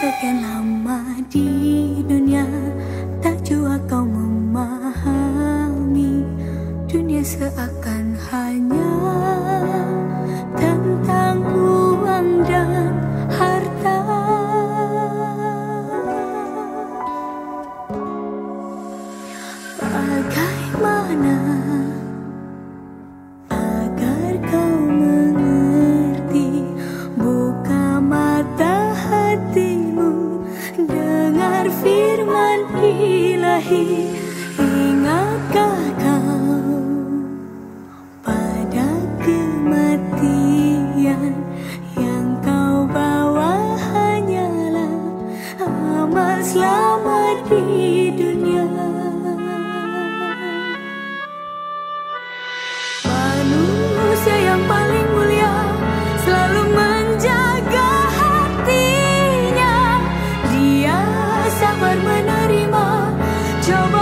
Sekian lama di dunia Tak jua kau memahami Dunia seakan hanya Tentang uang dan harta. Bagaimana October.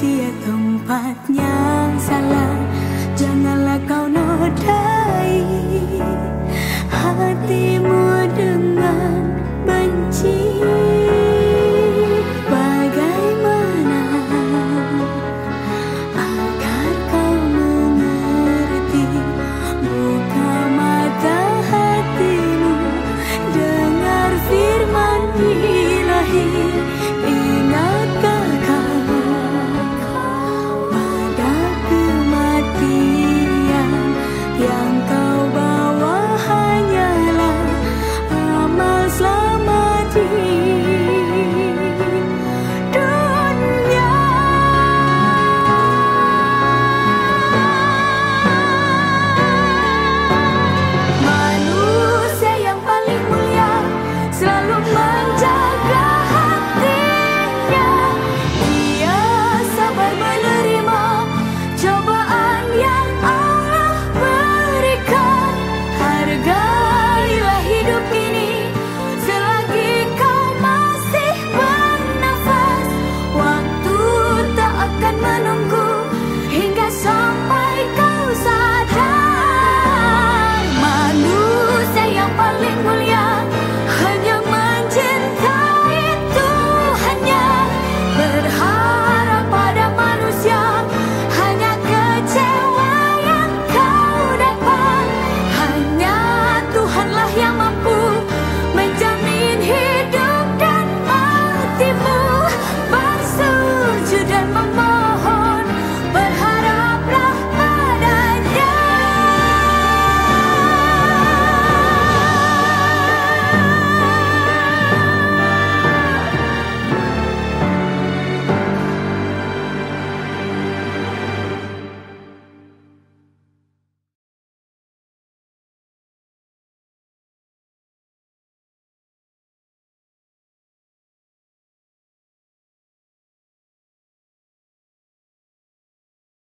manusia tempatnya salah. Janganlah kau nodai hati